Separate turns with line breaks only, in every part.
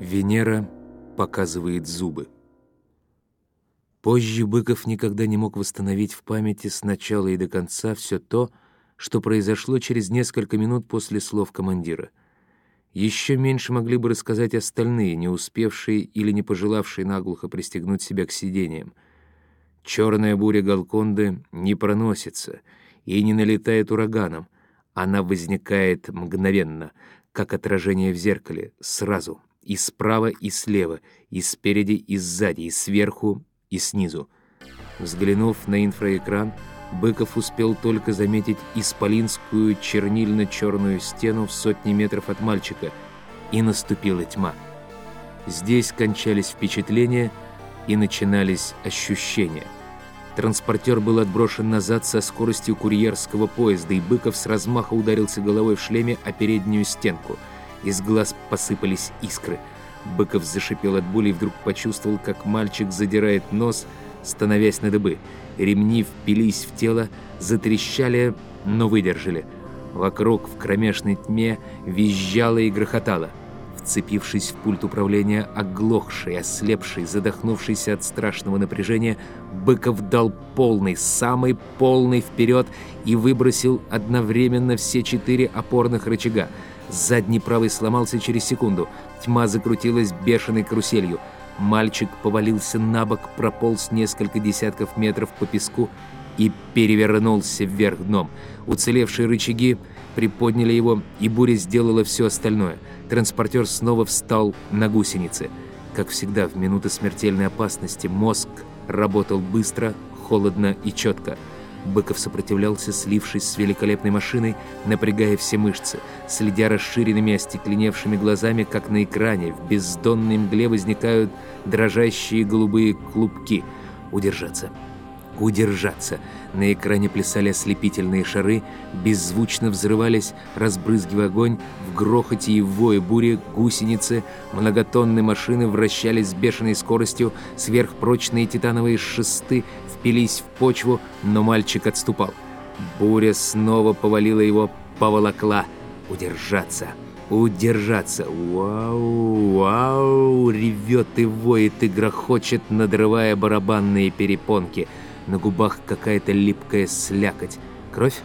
Венера показывает зубы. Позже Быков никогда не мог восстановить в памяти с начала и до конца все то, что произошло через несколько минут после слов командира. Еще меньше могли бы рассказать остальные, не успевшие или не пожелавшие наглухо пристегнуть себя к сидениям. Черная буря Галконды не проносится и не налетает ураганом. Она возникает мгновенно, как отражение в зеркале, сразу — и справа, и слева, и спереди, и сзади, и сверху, и снизу. Взглянув на инфраэкран, Быков успел только заметить исполинскую чернильно-черную стену в сотни метров от мальчика, и наступила тьма. Здесь кончались впечатления и начинались ощущения. Транспортер был отброшен назад со скоростью курьерского поезда, и Быков с размаха ударился головой в шлеме о переднюю стенку — из глаз посыпались искры. Быков зашипел от боли и вдруг почувствовал, как мальчик задирает нос, становясь на дыбы. Ремни впились в тело, затрещали, но выдержали. Вокруг в кромешной тьме визжало и грохотало. Вцепившись в пульт управления, оглохший, ослепший, задохнувшийся от страшного напряжения, Быков дал полный, самый полный вперед и выбросил одновременно все четыре опорных рычага. Задний правый сломался через секунду. Тьма закрутилась бешеной каруселью. Мальчик повалился на бок, прополз несколько десятков метров по песку и перевернулся вверх дном. Уцелевшие рычаги приподняли его, и буря сделала все остальное. Транспортер снова встал на гусеницы. Как всегда, в минуты смертельной опасности мозг работал быстро, холодно и четко. Быков сопротивлялся, слившись с великолепной машиной, напрягая все мышцы, следя расширенными остекленевшими глазами, как на экране, в бездонной мгле возникают дрожащие голубые клубки. Удержаться. Удержаться. На экране плясали ослепительные шары, беззвучно взрывались, разбрызгивая огонь, в грохоте и вое бури гусеницы, многотонные машины вращались с бешеной скоростью, сверхпрочные титановые шесты впились в почву, но мальчик отступал. Буря снова повалила его, поволокла. Удержаться, удержаться. Вау, вау, ревет и воет и грохочет, надрывая барабанные перепонки. На губах какая-то липкая слякоть. Кровь?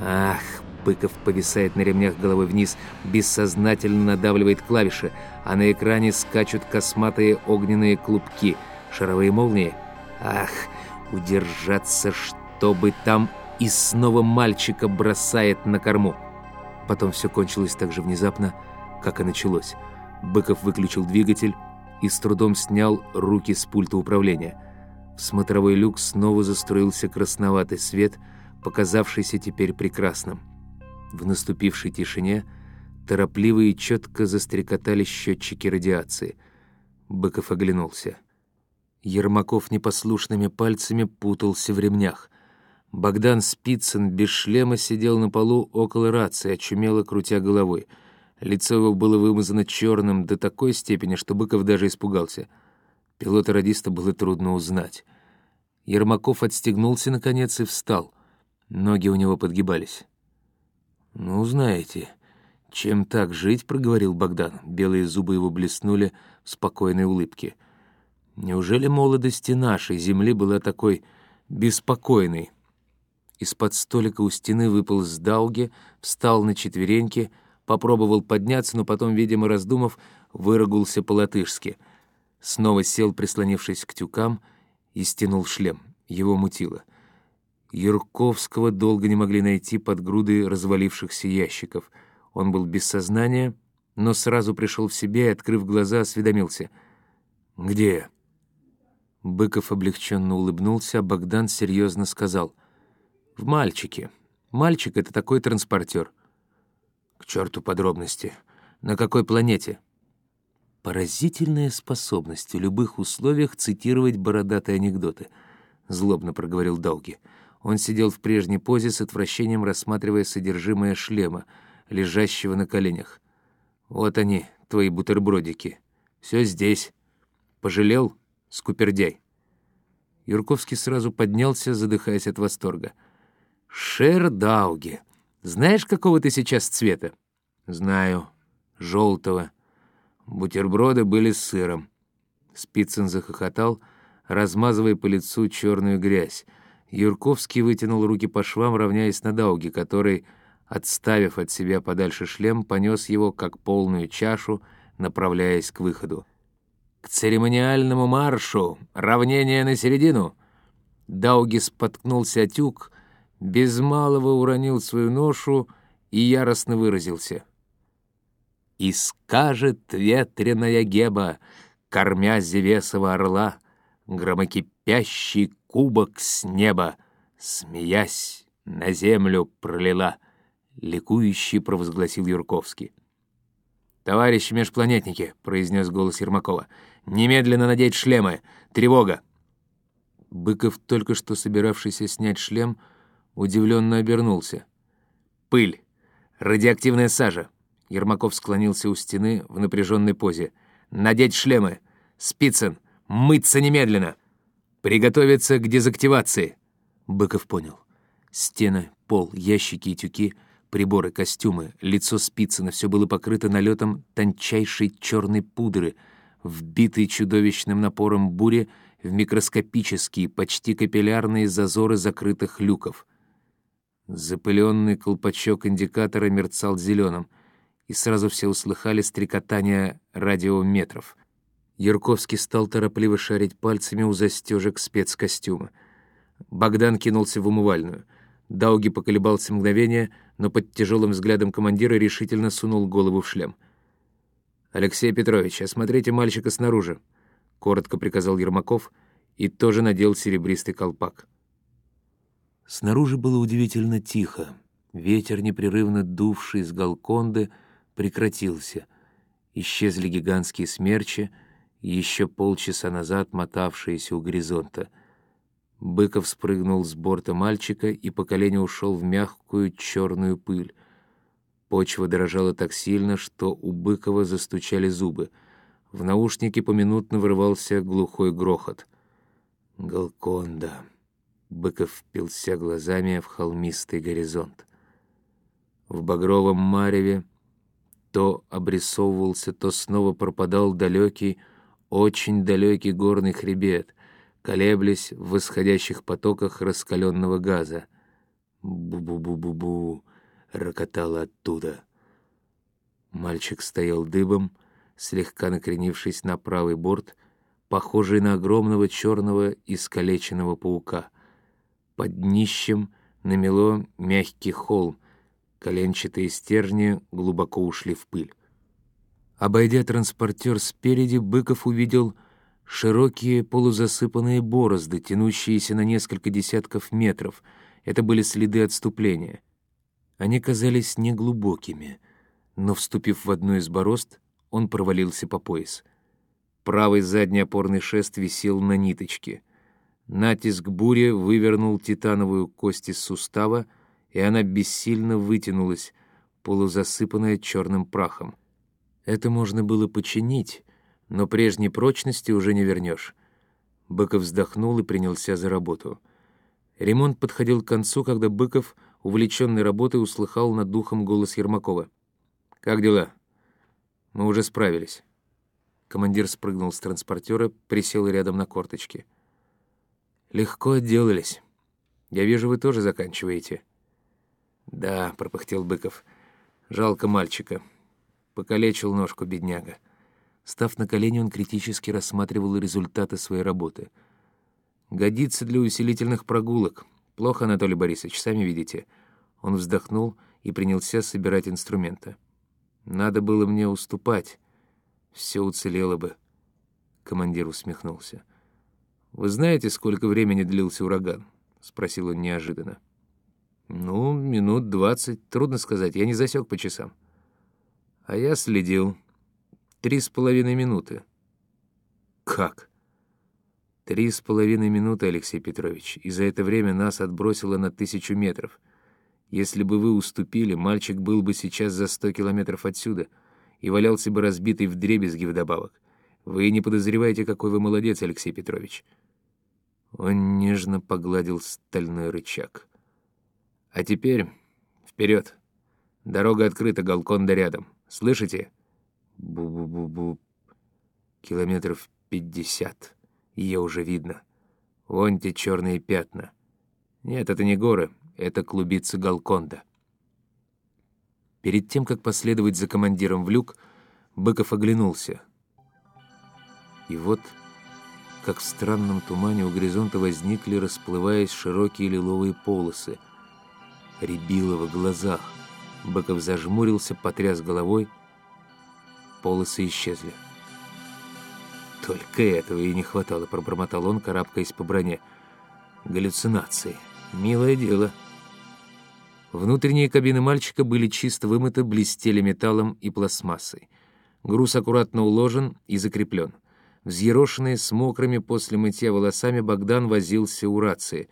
Ах, Быков повисает на ремнях головой вниз, бессознательно надавливает клавиши, а на экране скачут косматые огненные клубки. Шаровые молнии? Ах, удержаться, чтобы там и снова мальчика бросает на корму. Потом все кончилось так же внезапно, как и началось. Быков выключил двигатель и с трудом снял руки с пульта управления. В смотровой люк снова застроился красноватый свет, показавшийся теперь прекрасным. В наступившей тишине торопливо и четко застрекотали счетчики радиации. Быков оглянулся. Ермаков непослушными пальцами путался в ремнях. Богдан Спицын без шлема сидел на полу около рации, очумело крутя головой. Лицо его было вымазано черным до такой степени, что Быков даже испугался. Пилота-радиста было трудно узнать. Ермаков отстегнулся, наконец, и встал. Ноги у него подгибались. «Ну, знаете, чем так жить?» — проговорил Богдан. Белые зубы его блеснули в спокойной улыбке — Неужели молодости нашей земли была такой беспокойной? Из-под столика у стены выпал с Дауги, встал на четвереньки, попробовал подняться, но потом, видимо, раздумав, выругался по-латышски. Снова сел, прислонившись к тюкам, и стянул шлем. Его мутило. Юрковского долго не могли найти под грудой развалившихся ящиков. Он был без сознания, но сразу пришел в себя и, открыв глаза, осведомился. «Где?» Быков облегченно улыбнулся, а Богдан серьезно сказал. «В мальчике. Мальчик — это такой транспортер». «К черту подробности. На какой планете?» «Поразительная способность в любых условиях цитировать бородатые анекдоты», — злобно проговорил Долги. Он сидел в прежней позе с отвращением, рассматривая содержимое шлема, лежащего на коленях. «Вот они, твои бутербродики. Все здесь. Пожалел?» скупердяй. Юрковский сразу поднялся, задыхаясь от восторга. «Шердауги! Знаешь, какого ты сейчас цвета?» «Знаю. Желтого. Бутерброды были с сыром. Спицын захохотал, размазывая по лицу черную грязь. Юрковский вытянул руки по швам, равняясь на Дауги, который, отставив от себя подальше шлем, понес его, как полную чашу, направляясь к выходу. «К церемониальному маршу! Равнение на середину!» Дауги споткнулся от тюк, без малого уронил свою ношу и яростно выразился. «И скажет ветреная Геба, кормя Зевесова орла, громокипящий кубок с неба, смеясь, на землю пролила», — ликующий провозгласил Юрковский. «Товарищи межпланетники», — произнес голос Ермакова, — «немедленно надеть шлемы! Тревога!» Быков, только что собиравшийся снять шлем, удивленно обернулся. «Пыль! Радиоактивная сажа!» Ермаков склонился у стены в напряженной позе. «Надеть шлемы! Спицын! Мыться немедленно! Приготовиться к дезактивации!» Быков понял. Стены, пол, ящики и тюки, приборы, костюмы, лицо Спицына — все было покрыто налетом тончайшей черной пудры, вбитой чудовищным напором бури в микроскопические, почти капиллярные зазоры закрытых люков. Запыленный колпачок индикатора мерцал зеленым, и сразу все услыхали стрекотание радиометров. Ярковский стал торопливо шарить пальцами у застежек спецкостюма. Богдан кинулся в умывальную. Дауги поколебался мгновение, но под тяжелым взглядом командира решительно сунул голову в шлем. «Алексей Петрович, осмотрите мальчика снаружи», коротко приказал Ермаков и тоже надел серебристый колпак. Снаружи было удивительно тихо. Ветер, непрерывно дувший с Галконды, прекратился. Исчезли гигантские смерчи, еще полчаса назад мотавшиеся у горизонта. Быков спрыгнул с борта мальчика и по колени ушел в мягкую черную пыль. Почва дрожала так сильно, что у Быкова застучали зубы — в наушнике поминутно вырывался глухой грохот. «Галконда!» Быков впился глазами в холмистый горизонт. В багровом мареве то обрисовывался, то снова пропадал далекий, очень далекий горный хребет, колеблясь в восходящих потоках раскаленного газа. «Бу-бу-бу-бу-бу!» — рокотало оттуда. Мальчик стоял дыбом, слегка накренившись на правый борт, похожий на огромного черного искалеченного паука. Под днищем намело мягкий холм, коленчатые стержни глубоко ушли в пыль. Обойдя транспортер спереди, Быков увидел широкие полузасыпанные борозды, тянущиеся на несколько десятков метров. Это были следы отступления. Они казались неглубокими, но, вступив в одну из борозд, он провалился по пояс. Правый задний опорный шест висел на ниточке. Натиск бури вывернул титановую кость из сустава, и она бессильно вытянулась, полузасыпанная черным прахом. Это можно было починить, но прежней прочности уже не вернешь. Быков вздохнул и принялся за работу. Ремонт подходил к концу, когда Быков, увлеченный работой, услыхал над духом голос Ермакова. «Как дела?» Мы уже справились». Командир спрыгнул с транспортера, присел рядом на корточки. «Легко отделались. Я вижу, вы тоже заканчиваете». «Да», — пропыхтел Быков. «Жалко мальчика. Покалечил ножку бедняга». Став на колени, он критически рассматривал результаты своей работы. «Годится для усилительных прогулок. Плохо, Анатолий Борисович, сами видите». Он вздохнул и принялся собирать инструменты. Надо было мне уступать. Все уцелело бы. Командир усмехнулся. «Вы знаете, сколько времени длился ураган?» — спросил он неожиданно. «Ну, минут двадцать. Трудно сказать, я не засек по часам». «А я следил. Три с половиной минуты». «Как?» «Три с половиной минуты, Алексей Петрович, и за это время нас отбросило на тысячу метров». Если бы вы уступили, мальчик был бы сейчас за сто километров отсюда и валялся бы разбитый в дребезги вдобавок. Вы не подозреваете, какой вы молодец, Алексей Петрович». Он нежно погладил стальной рычаг. «А теперь вперед. Дорога открыта, Галконда рядом. Слышите? Бу-бу-бу-бу. Километров пятьдесят. Ее уже видно. Вон те черные пятна. Нет, это не горы, это клубицы Галконда. Перед тем, как последовать за командиром в люк, Быков оглянулся. И вот, как в странном тумане у горизонта возникли, расплываясь, широкие лиловые полосы. Рябило в глазах. Быков зажмурился, потряс головой. Полосы исчезли. «Только этого и не хватало», — пробормотал он, карабкаясь по броне. «Галлюцинации. Милое дело». Внутренние кабины мальчика были чисто вымыты, блестели металлом и пластмассой. Груз аккуратно уложен и закреплен. Взъерошенный, с мокрыми после мытья волосами, Богдан возился у рации.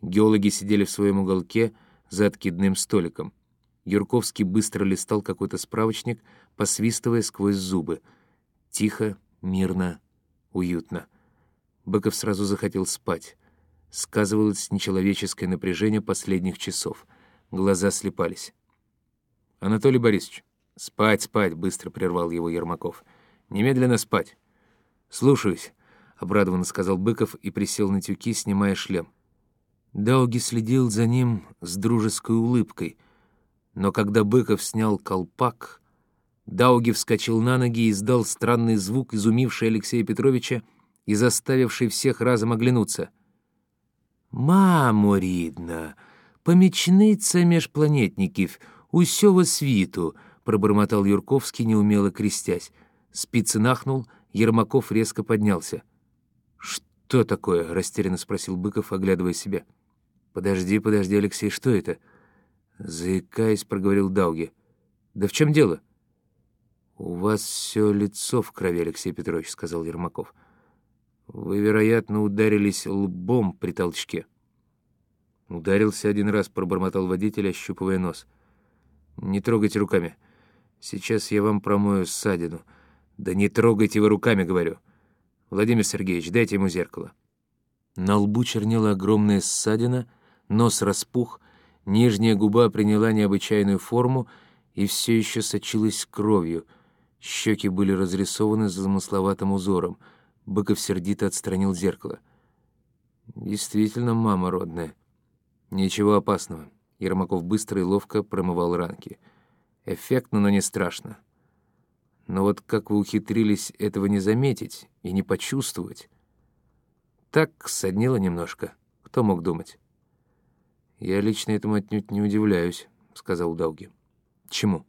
Геологи сидели в своем уголке за откидным столиком. Юрковский быстро листал какой-то справочник, посвистывая сквозь зубы. Тихо, мирно, уютно. Быков сразу захотел спать. Сказывалось нечеловеческое напряжение последних часов. Глаза слепались. «Анатолий Борисович, спать, спать!» — быстро прервал его Ермаков. «Немедленно спать!» «Слушаюсь», — обрадованно сказал Быков и присел на тюки, снимая шлем. Дауги следил за ним с дружеской улыбкой, но когда Быков снял колпак, Дауги вскочил на ноги и издал странный звук, изумивший Алексея Петровича и заставивший всех разом оглянуться. «Мамо, рідна, помічниця межпланетників, усього світу», — пробормотал Юрковский, неумело крестясь. Спицын ахнул, Ермаков резко поднялся. «Что такое?» — растерянно спросил Быков, оглядывая себя. «Подожди, подожди, Алексей, что это?» Заикаясь, проговорил Дауги. «Да в чем дело?» «У вас все лицо в крови, Алексей Петрович», — сказал Ермаков. «Вы, вероятно, ударились лбом при толчке». Ударился один раз, пробормотал водитель, ощупывая нос. «Не трогайте руками. Сейчас я вам промою ссадину». «Да не трогайте вы руками», — говорю. «Владимир Сергеевич, дайте ему зеркало». На лбу чернела огромная ссадина, нос распух, нижняя губа приняла необычайную форму и все еще сочилась кровью — Щеки были разрисованы замысловатым узором. Быков сердито отстранил зеркало. «Действительно, мама родная. Ничего опасного». Ермаков быстро и ловко промывал ранки. «Эффектно, но не страшно. Но вот как вы ухитрились этого не заметить и не почувствовать? Так соднило немножко. Кто мог думать?» «Я лично этому отнюдь не удивляюсь», — сказал Дауги. «Чему?»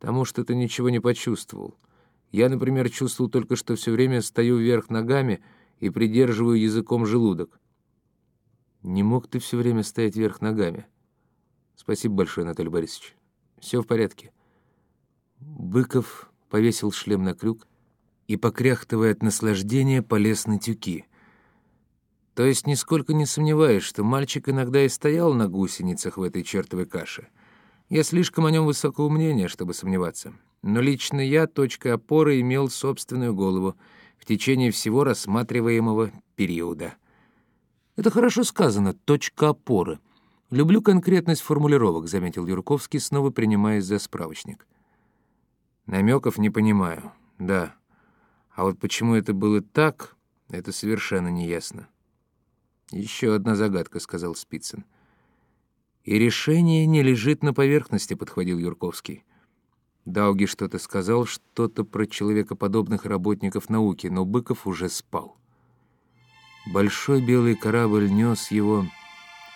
Тому что ты ничего не почувствовал. Я, например, чувствовал только, что все время стою вверх ногами и придерживаю языком желудок. Не мог ты все время стоять вверх ногами. Спасибо большое, Анатолий Борисович. Все в порядке. Быков повесил шлем на крюк и, покряхтывая от наслаждения, полез на тюки. То есть нисколько не сомневаюсь, что мальчик иногда и стоял на гусеницах в этой чертовой каше — я слишком о нем высокого мнения, чтобы сомневаться. Но лично я точкой опоры имел собственную голову в течение всего рассматриваемого периода. Это хорошо сказано, точка опоры. Люблю конкретность формулировок, заметил Юрковский, снова принимаясь за справочник. Намеков не понимаю, да. А вот почему это было так, это совершенно неясно. Еще одна загадка, сказал Спицын. «И решение не лежит на поверхности», — подхватил Юрковский. Дауги что-то сказал, что-то про человекоподобных работников науки, но Быков уже спал. Большой белый корабль нес его,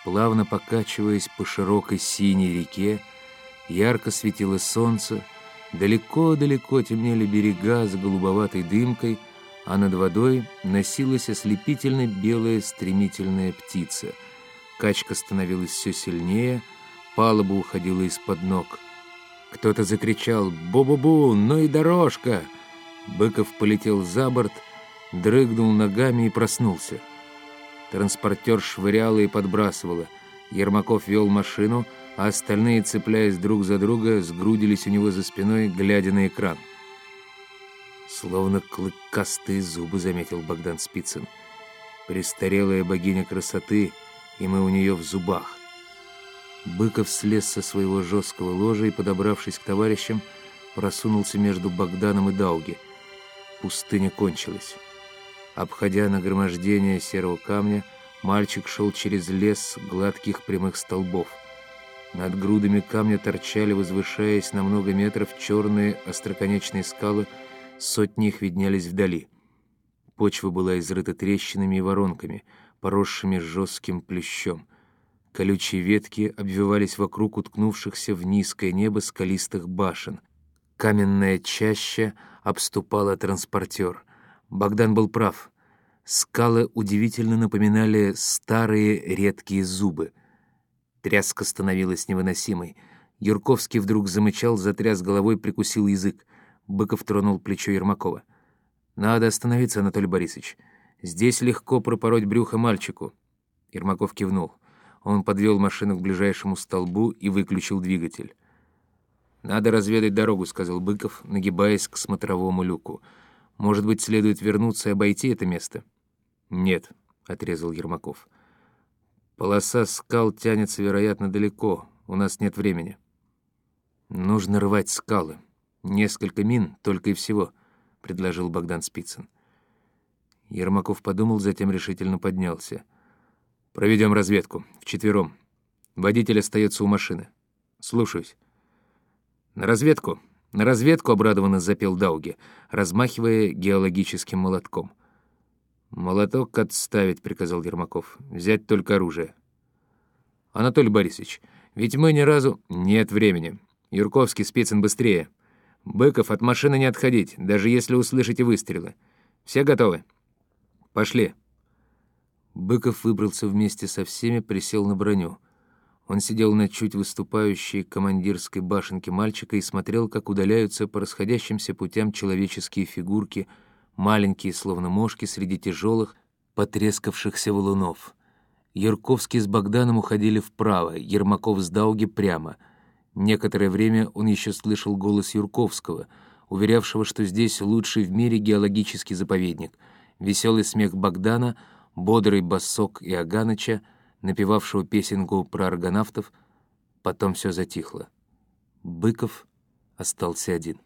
плавно покачиваясь по широкой синей реке, ярко светило солнце, далеко-далеко темнели берега с голубоватой дымкой, а над водой носилась ослепительно белая стремительная птица — Качка становилась все сильнее, палуба уходила из-под ног. Кто-то закричал «Бу-бу-бу! Ну и дорожка!» Быков полетел за борт, дрыгнул ногами и проснулся. Транспортер швыряла и подбрасывала. Ермаков вел машину, а остальные, цепляясь друг за друга, сгрудились у него за спиной, глядя на экран. «Словно клыкастые зубы», — заметил Богдан Спицын. «Престарелая богиня красоты — и мы у нее в зубах. Быков слез со своего жесткого ложа и, подобравшись к товарищам, просунулся между Богданом и Дауги. Пустыня кончилась. Обходя нагромождение серого камня, мальчик шел через лес гладких прямых столбов. Над грудами камня торчали, возвышаясь на много метров, черные остроконечные скалы, сотни их виднялись вдали. Почва была изрыта трещинами и воронками, поросшими жестким плющом. Колючие ветки обвивались вокруг уткнувшихся в низкое небо скалистых башен. Каменная чаща обступала транспортер. Богдан был прав. Скалы удивительно напоминали старые редкие зубы. Тряска становилась невыносимой. Юрковский вдруг замычал, затряс головой, прикусил язык. Быков тронул плечо Ермакова. «Надо остановиться, Анатолий Борисович. Здесь легко пропороть брюхо мальчику». Ермаков кивнул. Он подвел машину к ближайшему столбу и выключил двигатель. «Надо разведать дорогу», — сказал Быков, нагибаясь к смотровому люку. «Может быть, следует вернуться и обойти это место?» «Нет», — отрезал Ермаков. «Полоса скал тянется, вероятно, далеко. У нас нет времени». «Нужно рвать скалы. Несколько мин только и всего», — предложил Богдан Спицын. Ермаков подумал, затем решительно поднялся. Проведем разведку. Вчетвером. Водитель остается у машины. Слушаюсь. На разведку. На разведку обрадованно запел Дауги, размахивая геологическим молотком. «Молоток отставить», — приказал Ермаков. «Взять только оружие». «Анатолий Борисович, ведь мы ни разу...» «Нет времени. Юрковский, Спицын, быстрее. Быков, от машины не отходить, даже если услышите выстрелы. Все готовы? Пошли». Быков выбрался вместе со всеми, присел на броню. Он сидел на чуть выступающей командирской башенке мальчика и смотрел, как удаляются по расходящимся путям человеческие фигурки, маленькие, словно мошки, среди тяжелых, потрескавшихся валунов. Ярковский с Богданом уходили вправо, Ермаков с Дауги прямо. Некоторое время он еще слышал голос Юрковского, уверявшего, что здесь лучший в мире геологический заповедник. Веселый смех Богдана — бодрый басок Иоганыча, напевавшего песенку про аргонавтов, потом все затихло. Быков остался один.